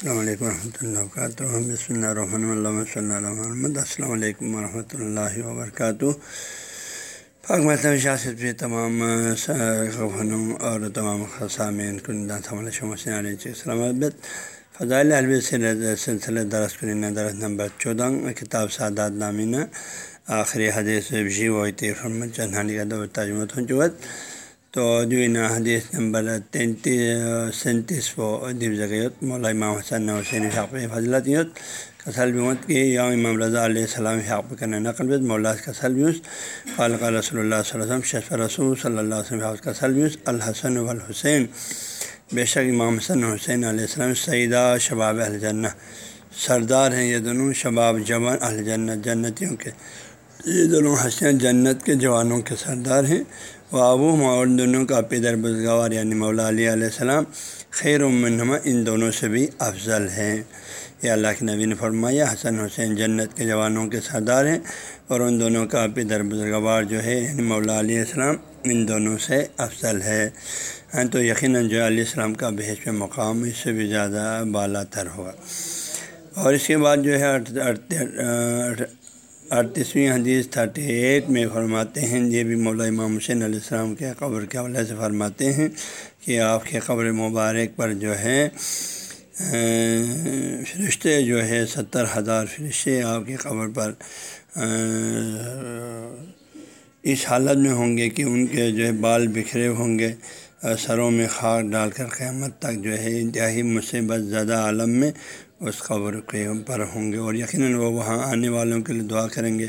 السلام علیکم ورحمۃ اللہ وبرکاتہ۔ بسم اللہ الرحمن اللہ صلی اللہ محمد۔ السلام علیکم ورحمۃ اللہ وبرکاتہ۔ پاک مطلب شاست پہ تمام اور تمام خسامین علیہ السلام فضائل الب سلسلہ درس کرین درس نمبر چودہ، کتاب سعداد نامینہ، آخری حدیث جی، بشی وحتی فرمت چنانی کا دور تجمت ہنچوت تو جو حدیث نمبر تینتیس سینتیس و ادیب ذکیت مولا امام حسن حسین حق فضلت یوت، کسل بیمت کی یا امام رضا علیہ السلام حق کرنے نقل بیت مولا کسل بیوس خالق رسول اللہ صلی اللہ علیہ وسلم شف رسول صلی اللہ علیہ وسلم کسل بیوس الحسن والحسین، بے شک امام حسن حسین علیہ السلام سیدہ شباب الجنہ سردار ہیں یہ دونوں شباب جوان الجنت جنتیوں کے۔ یہ دونوں حسین جنت کے جوانوں کے سردار ہیں۔ وہ ابو اور دونوں کا پیدر بزگوار یعنی مولا علیہ علیہ السلام خیر امنما ان دونوں سے بھی افضل ہیں۔ یہ اللہ کے نبی نے فرمایا، حسن حسین جنت کے جوانوں کے سردار ہیں اور ان دونوں کا پیدر بزگوار جو ہے یعنی مولا علیہ السلام ان دونوں سے افضل ہے۔ ہاں تو یقیناً جو علیہ السلام کا بحث میں مقام اس سے بھی زیادہ بالا تر ہوا اور اس کے بعد جو ہے اڑتیسویں حدیث تھرٹی ایٹ میں فرماتے ہیں، یہ بھی مولا امام حسین علیہ السلام کے قبر کے حوالے سے فرماتے ہیں کہ آپ کے قبر مبارک پر جو ہے فرشتے جو ہے ستر ہزار فرشتے آپ کی قبر پر اس حالت میں ہوں گے کہ ان کے جو ہے بال بکھرے ہوں گے، سروں میں خاک ڈال کر قیامت تک جو ہے انتہائی مصیبت زدہ عالم میں اس قبر کے پر ہوں گے اور یقیناً وہ وہاں آنے والوں کے لیے دعا کریں گے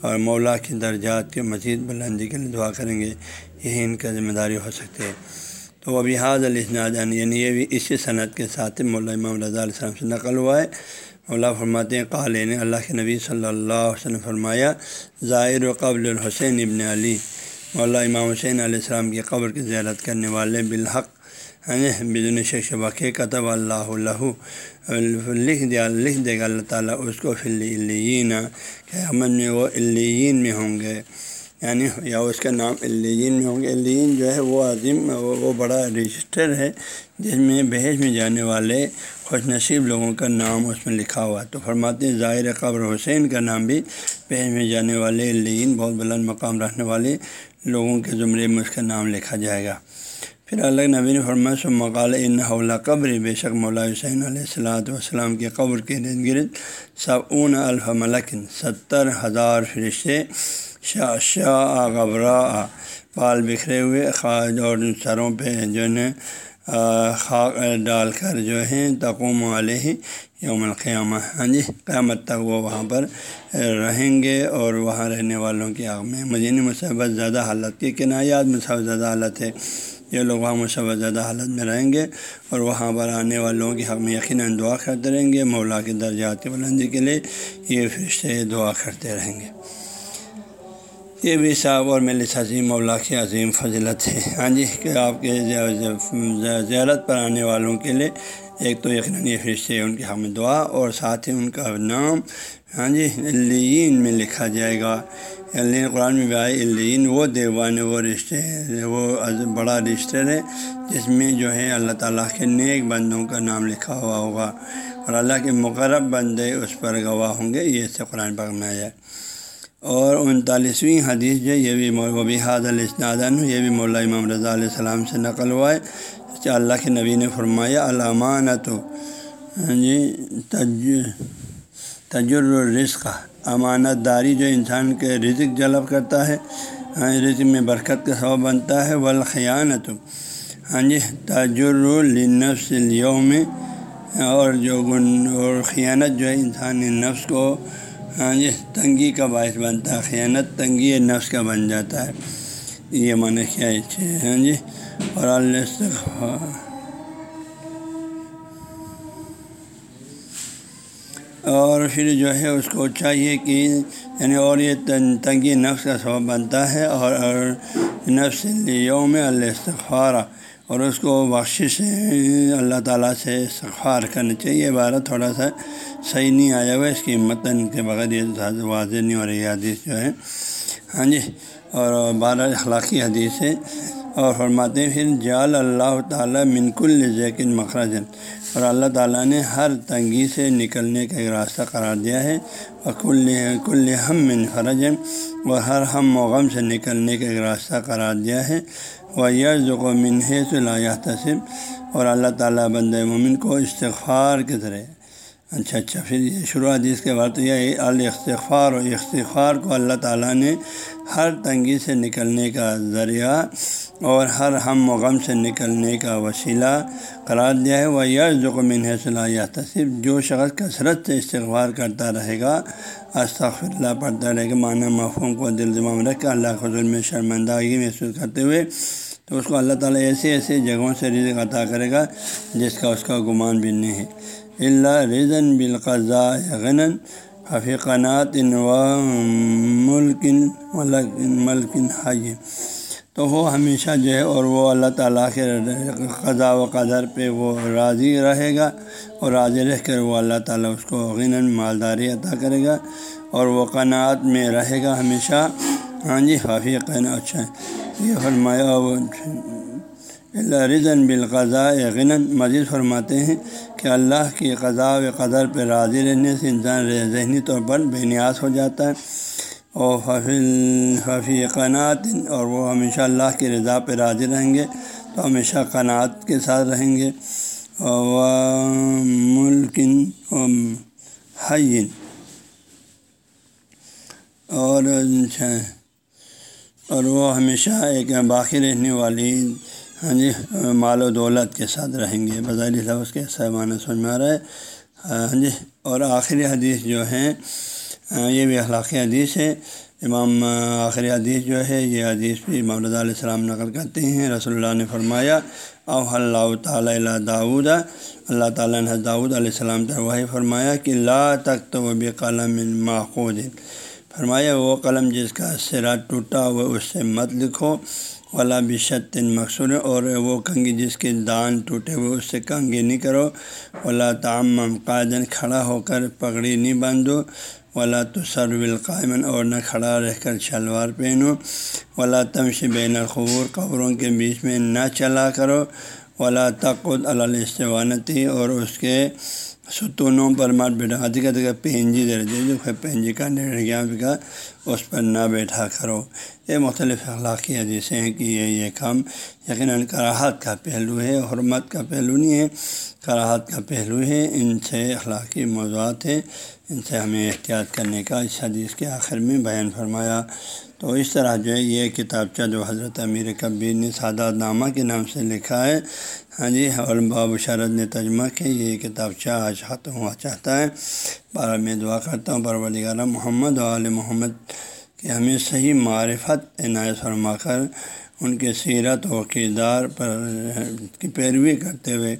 اور مولا کی درجات کے مزید بلندی کے لیے دعا کریں گے، یہی ان کا ذمہ داری ہو سکتی ہے تو وہ بحاظ الاسناد یعنی-, یعنی یہ بھی اسی صنعت کے ساتھ مولا امام رضا علیہ السلام سے نقل ہوا ہے۔ مولا فرماتے ہیں، قال نے اللہ کے نبی صلی اللہ علیہ وسلم فرمایا ظاہر و قبل الحسین ابن علی۔ مولا امام حسین علیہ السلام کی قبر کی زیارت کرنے والے بالحق بدن شیخ شبق کتب اللہ لکھ دیا، لکھ دے گا اللہ تعالیٰ اس کو فلین کہ امن میں وہ الین میں ہوں گے۔ یعنی یا اس کا نام الین میں ہوں گے۔ الین جو ہے وہ عظیم، وہ بڑا رجسٹر ہے، جس میں بحث میں جانے والے خوش نصیب لوگوں کا نام اس میں لکھا ہوا تو فرماتے ہیں، ظاہر قبر حسین کا نام بھی بحث میں جانے والے الین بہت بلند مقام رکھنے والے لوگوں کے زمرے میں اس کا نام لکھا جائے گا۔ پھر اللہ نبی فرما سو مقال ان حولہ قبر، بے شک مولا حسین علیہ السلاۃ والسلام کے قبر کے ارد گرد سب اون الفملکن ستر ہزار فرشتے شاہ شاہ غبرا پال بکھرے ہوئے خاج اور سروں پہ جو ہے خاک ڈال کر جو ہیں، تقوم علیہ یوم القیامہ۔ ہاں جی قیامت تک وہ وہاں پر رہیں گے اور وہاں رہنے والوں کی آگ میں مدینی مصحبت زیادہ حالت کی کنایات مصحبت زیادہ حالت ہے۔ یہ لوگ وہاں مشبہ زیادہ حالت میں رہیں گے اور وہاں پر آنے والوں کی حق میں یقیناً دعا کرتے رہیں گے، مولا کے درجات کی بلندی کے لیے یہ فرشتے دعا کرتے رہیں گے۔ یہ بھی صاحب اور میرے عظیم مولا کی عظیم فضلت ہے۔ ہاں جی کہ آپ کے زیارت پر آنے والوں کے لیے ایک تو یقیناً فرشتے ان کی ہم ہاں دعا اور ساتھ ہی ان کا نام ہاں جی لین میں لکھا جائے گا۔ اللہ قرآن میں بھی آئے الین وہ دیوان، وہ رشتے وہ بڑا رشتہ ہے، جس میں جو ہے اللہ تعالیٰ کے نیک بندوں کا نام لکھا ہوا ہوگا۔ اور اللہ کے مقرب بندے اس پر گواہ ہوں گے، یہ سے قرآن پاک میں آیا۔ اور انتالیسویں حدیث جو یہ بھی وبی حاد الاسنادن یہ بھی مولا امام رضا علیہ السلام سے نقل ہوا ہے۔ کہ اللہ کے نبی نے فرمایا علامانت ہاں جی تجر الرزق امانت داری جو انسان کے رزق جلب کرتا ہے ہاں رزق میں برکت کا سبب بنتا ہے والخیانت ہاں جی تجر النفس اليوم، اور جو گن، اور خیانت جو ہے انسانی نفس کو ہاں جی تنگی کا باعث بنتا ہے، خیانت تنگی نفس کا بن جاتا ہے۔ یہ معنی کیا ہے؟ ہاں جی اور اللہ ہاں۔ اور پھر جو ہے اس کو چاہیے کہ یعنی اور یہ تنگی نفس کا سبب بنتا ہے اور اور نفس یوم استغفارہ اور اس کو بخشش اللہ تعالیٰ سے استغفار کرنا چاہیے۔ عبارت تھوڑا سا صحیح نہیں آیا ہوا، اس کی متن کے بغیر یہ واضح نہیں ہو رہی حدیث جو ہے۔ ہاں جی اور بارہ اخلاقی حدیث ہے۔ اور فرماتے ہیں، پھر جال اللہ تعالیٰ منکل ذیکن مخرج اور اللہ تعالیٰ نے ہر تنگی سے نکلنے کا ایک راستہ قرار دیا ہے اور کل کل ہم من فرج اور ہر ہم و غم سے نکلنے کا ایک راستہ قرار دیا ہے وہ یرز و منہ صلاح تصب اور اللہ تعالیٰ بند مومن کو استغفار کے ذریعے اچھا اچھا پھر یہ شروع حدیث کے بعد یہ الاستغفار و استغفار کو اللہ تعالیٰ نے ہر تنگی سے نکلنے کا ذریعہ اور ہر ہم و غم سے نکلنے کا وسیلہ قرار دیا ہے۔ وہ یز و من صلاح تصف جو شخص کثرت سے استغفار کرتا رہے گا استغفر اللہ پڑھتا رہے گا، معنی مفہوم کو دل دماغ رکھ کر اللہ حضور میں شرمندگی محسوس کرتے ہوئے، تو اس کو اللہ تعالیٰ ایسی ایسی جگہوں سے رزق عطا کرے گا جس کا اس کا گمان بھی نہیں ہے۔ اللہ رضن بالقضاء غنن حفیقنات و ملکن ملکن حی تو وہ ہمیشہ جو ہے اور وہ اللہ تعالیٰ کے قضاء و قدر پہ وہ راضی رہے گا اور راضی رہ کر وہ اللہ تعالیٰ اس کو غنن مالداری عطا کرے گا اور وہ قناعت میں رہے گا ہمیشہ۔ ہاں جی حفیقن اچھا یہ فرمایا اللہ رضن بالقضاء غنن مزید فرماتے ہیں کہ اللہ کی قضاء و قدر پہ راضی رہنے سے انسان ذہنی طور پر بے نیاز ہو جاتا ہے۔ اور حفیل حفیع قناعت، اور وہ ہمیشہ اللہ کی رضا پہ راضی رہیں گے، تو ہمیشہ قناعت کے ساتھ رہیں گے۔ اور ملکن حین۔ اور اچھا، اور وہ ہمیشہ ایک باقی رہنے والی ہاں جی مال و دولت کے ساتھ رہیں گے۔ بظاہر لفظ کے سہمانہ سمجھ میں آ رہا ہے؟ ہاں جی اور آخری حدیث جو ہے یہ بھی اخلاقی حدیث ہے امام آخری حدیث جو ہے، یہ حدیث بھی امام رضا علیہ السلام نقل کرتے ہیں۔ رسول اللہ نے فرمایا او اللہ تعالیٰ اللہ داود اللہ تعالیٰ نے داود علیہ السلام وہی فرمایا کہ، لا تک تو وہ بھی قلم ماخود فرمایا، وہ قلم جس کا سرا ٹوٹا وہ اس سے مت لکھو۔ ولا بشت مقصور اور وہ کنگی جس کے دان ٹوٹے ہوئے اس سے کنگی نہیں کرو۔ ولا تعم قائدن کھڑا ہو کر پگڑی نہیں باندھو۔ ولا تو القائمن اور نہ کھڑا رہ کر شلوار پہنو۔ ولا تمش بین الخبور قبروں کے بیچ میں نہ چلا کرو۔ ولا تقد الاستوانتی اور اس کے ستونوں پر مت بیٹھا۔ ادھک ادھک پینجی دے دے جو پینجی کا گیا کا اس پر نہ بیٹھا کرو۔ یہ مختلف اخلاقی حدیثیں ہیں کہ یہ یہ کام یقیناً کراہت کا پہلو ہے، حرمت کا پہلو نہیں ہے کراہت کا پہلو ہے، ان سے اخلاقی موضوعات ہیں، ان سے ہمیں احتیاط کرنے کا۔ اس حدیث کے آخر میں بیان فرمایا، تو اس طرح جو ہے، یہ کتابچہ جو حضرت امیر کبیر نے سادات نامہ کے نام سے لکھا ہے ہاں جی باب شرد نے ترجمہ کہ یہ کتابچہ آج ختم ہوا چاہتا ہے۔ بارہ میں دعا کرتا ہوں پرور محمد علیہ محمد، کہ ہمیں صحیح معرفت عنایت فرما کر ان کے سیرت و کردار پر، کی پیروی کرتے ہوئے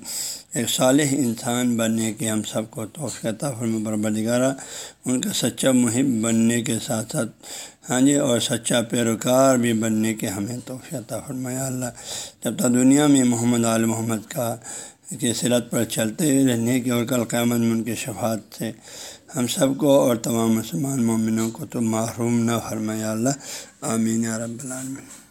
ایک صالح انسان بننے کے ہم سب کو توفیع فرم بربدگارہ ان کا سچا محب بننے کے ساتھ ساتھ ہاں جی اور سچا پیروکار بھی بننے کے ہمیں توفیع فرمایا اللہ، جب تک دنیا میں محمد عال محمد کا کی سیرت پر چلتے رہنے کے اور کل قیامت میں ان کے شفاعت سے ہم سب کو اور تمام مسلمان مومنوں کو تو محروم نہ فرمایا اللہ، آمین رب العالمین۔